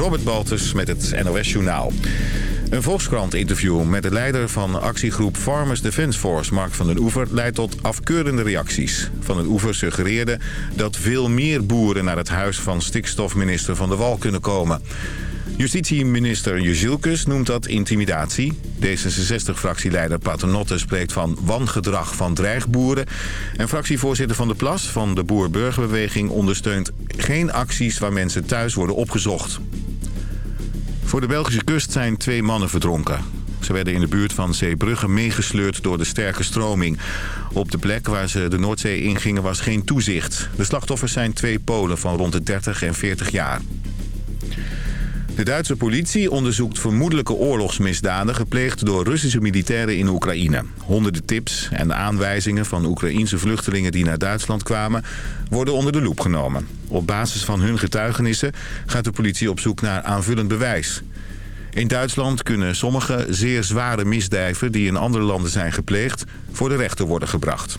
Robert Baltus met het NOS Journaal. Een Volkskrant-interview met de leider van actiegroep Farmers Defence Force, Mark van den Oever, leidt tot afkeurende reacties. Van den Oever suggereerde dat veel meer boeren naar het huis van stikstofminister Van der Wal kunnen komen. Justitieminister Jezilkus noemt dat intimidatie. D66-fractieleider Paternotte spreekt van wangedrag van dreigboeren. En fractievoorzitter Van de Plas van de Boer-Burgerbeweging ondersteunt geen acties waar mensen thuis worden opgezocht. Voor de Belgische kust zijn twee mannen verdronken. Ze werden in de buurt van Zeebrugge meegesleurd door de sterke stroming. Op de plek waar ze de Noordzee ingingen was geen toezicht. De slachtoffers zijn twee Polen van rond de 30 en 40 jaar. De Duitse politie onderzoekt vermoedelijke oorlogsmisdaden... gepleegd door Russische militairen in Oekraïne. Honderden tips en aanwijzingen van Oekraïense vluchtelingen... die naar Duitsland kwamen, worden onder de loep genomen. Op basis van hun getuigenissen gaat de politie op zoek naar aanvullend bewijs. In Duitsland kunnen sommige zeer zware misdrijven... die in andere landen zijn gepleegd, voor de rechter worden gebracht.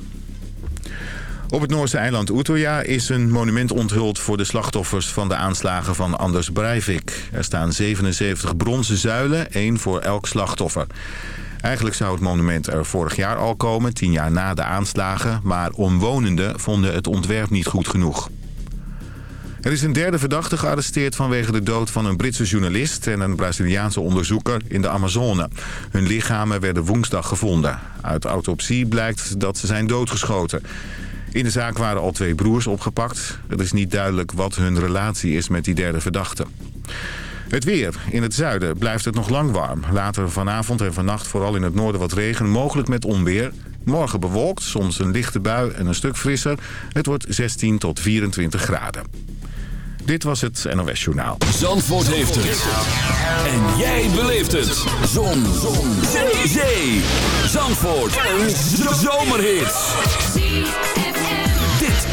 Op het Noorse eiland Utøya is een monument onthuld voor de slachtoffers van de aanslagen van Anders Breivik. Er staan 77 bronzen zuilen, één voor elk slachtoffer. Eigenlijk zou het monument er vorig jaar al komen, tien jaar na de aanslagen... maar omwonenden vonden het ontwerp niet goed genoeg. Er is een derde verdachte gearresteerd vanwege de dood van een Britse journalist... en een Braziliaanse onderzoeker in de Amazone. Hun lichamen werden woensdag gevonden. Uit autopsie blijkt dat ze zijn doodgeschoten. In de zaak waren al twee broers opgepakt. Het is niet duidelijk wat hun relatie is met die derde verdachte. Het weer. In het zuiden blijft het nog lang warm. Later vanavond en vannacht vooral in het noorden wat regen, mogelijk met onweer. Morgen bewolkt, soms een lichte bui en een stuk frisser. Het wordt 16 tot 24 graden. Dit was het NOS Journaal. Zandvoort heeft het. En jij beleeft het. Zon. Zon. Zee. Zandvoort. Een zomerhit.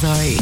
Sorry.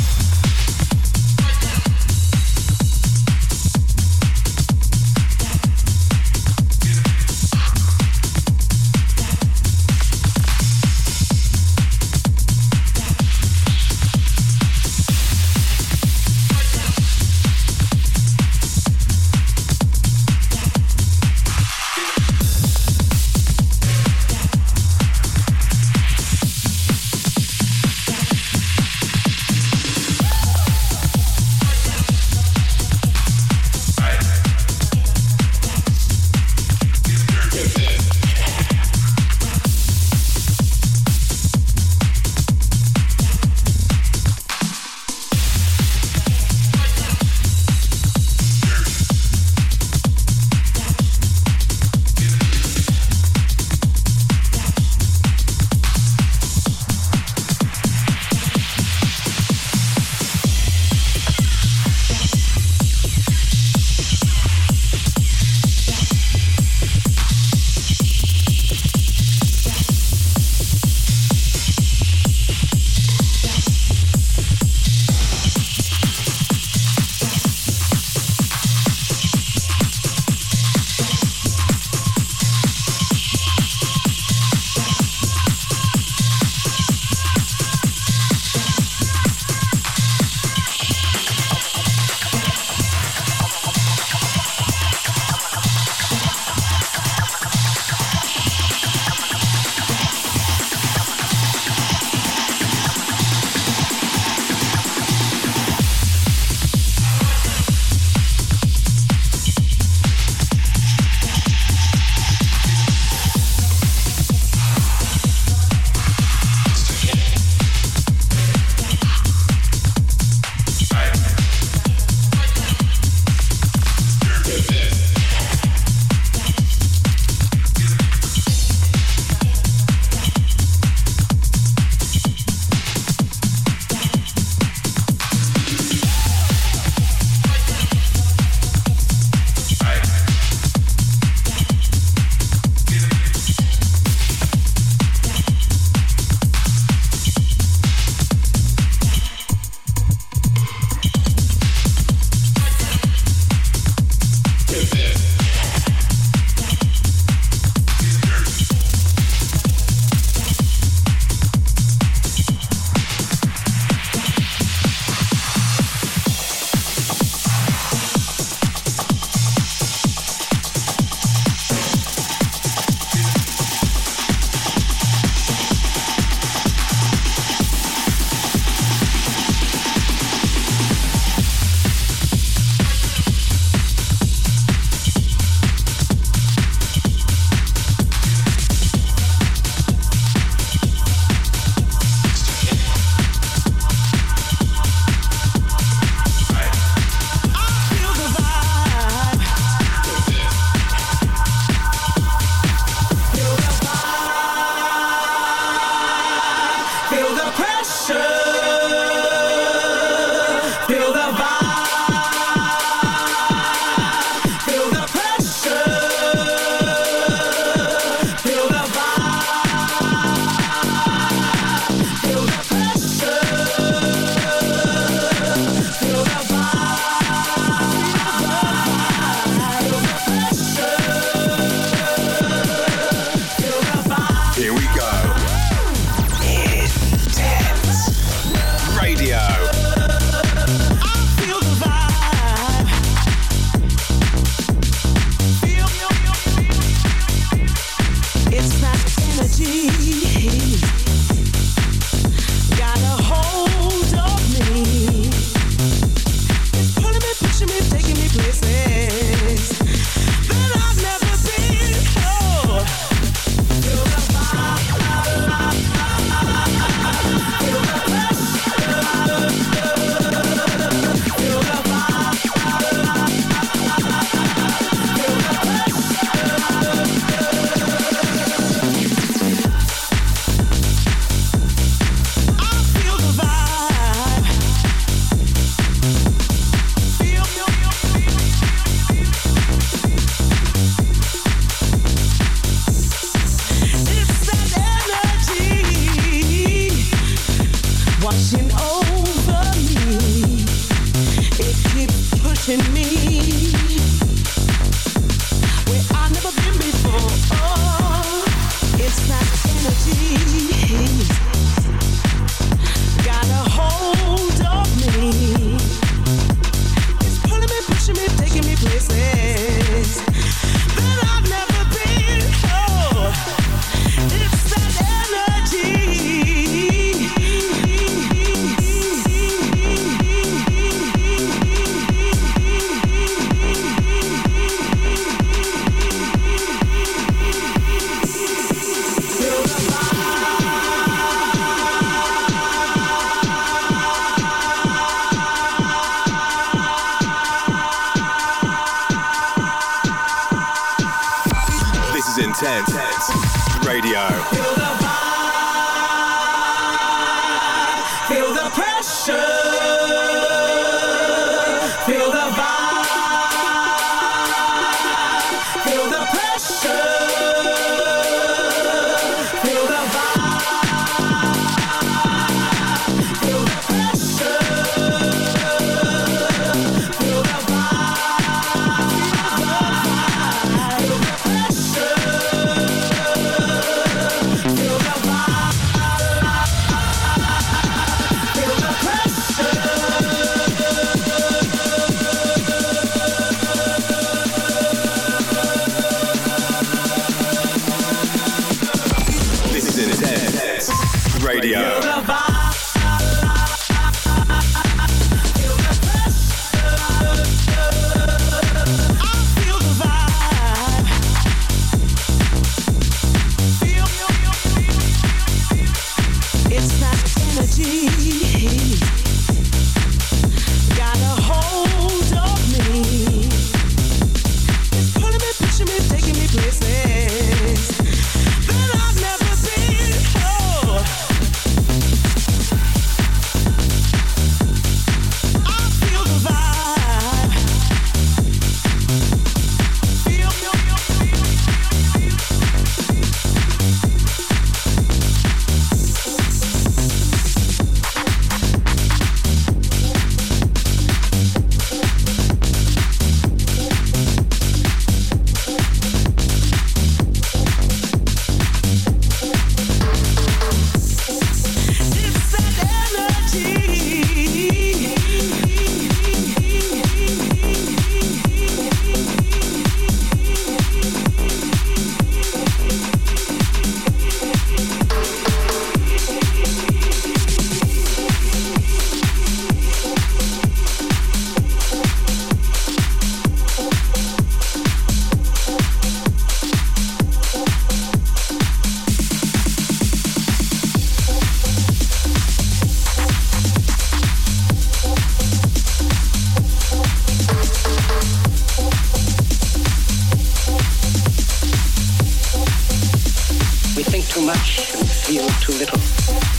Much and feel too little.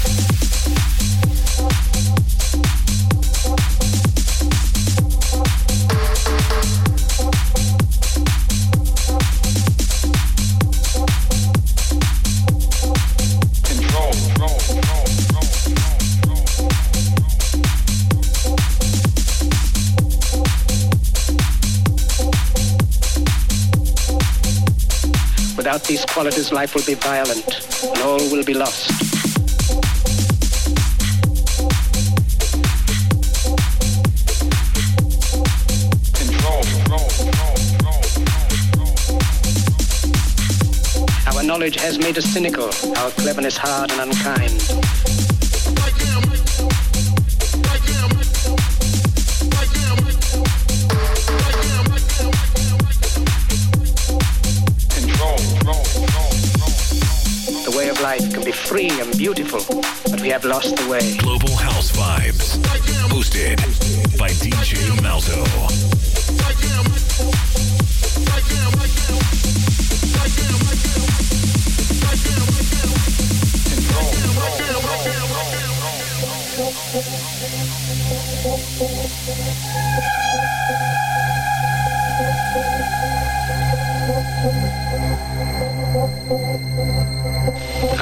Qualities, life will be violent and all will be lost. Our knowledge has made us cynical, our cleverness hard and unkind. Free and beautiful, but we have lost the way. Global House Vibes. Hosted by DJ Malzo.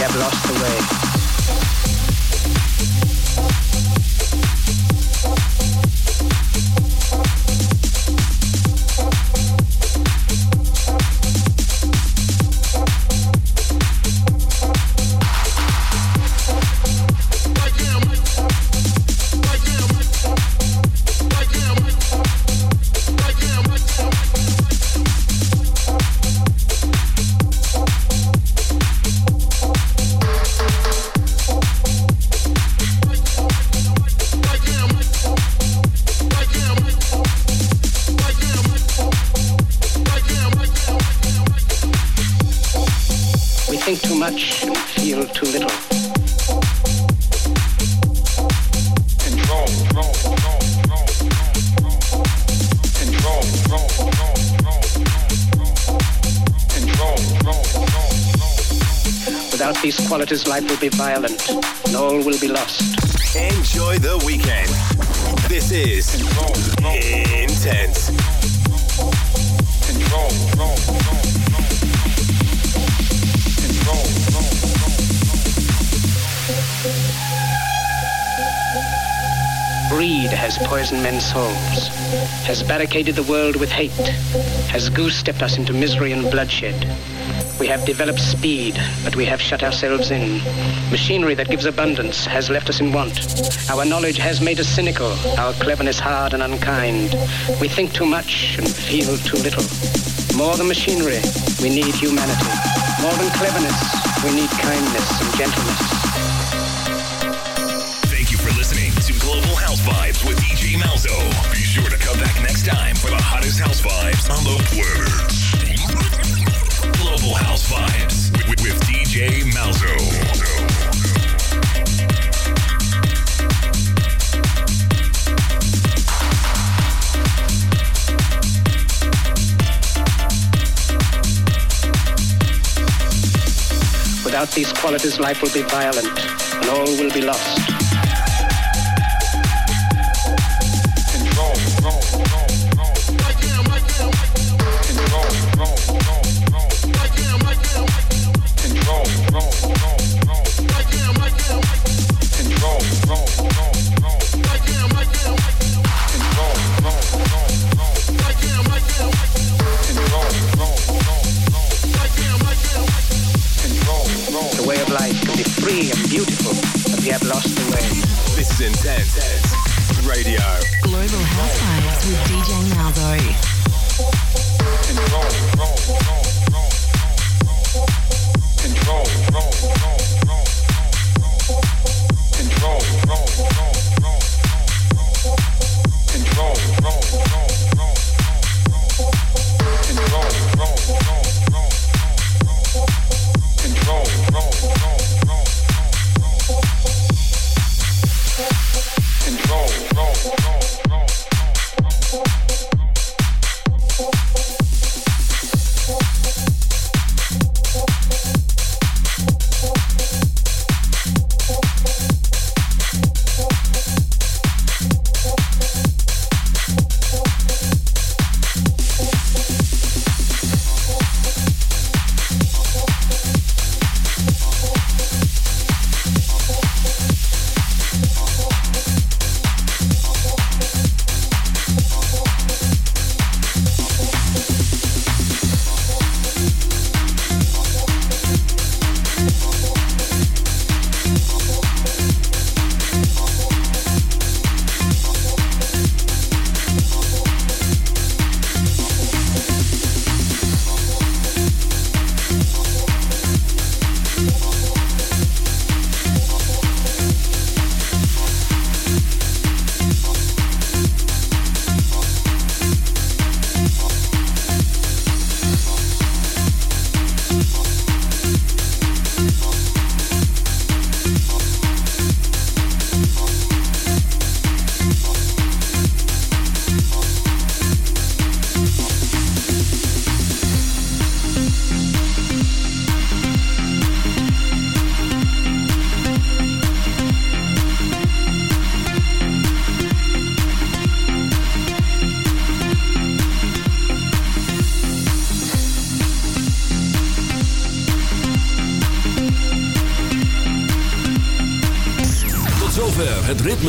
have lost the way. Qualities, life will be violent, and all will be lost. Enjoy the weekend. This is Intense. Control, control, control, control, control, Greed has poisoned men's souls, has barricaded the world with hate, has goose-stepped us into misery and bloodshed. We have developed speed, but we have shut ourselves in. Machinery that gives abundance has left us in want. Our knowledge has made us cynical, our cleverness hard and unkind. We think too much and feel too little. More than machinery, we need humanity. More than cleverness, we need kindness and gentleness. Thank you for listening to Global House Vibes with DJ Malzo. Be sure to come back next time for the hottest house vibes on the planet. Global House Vibes with, with DJ Malzo. Without these qualities, life will be violent, and all will be lost.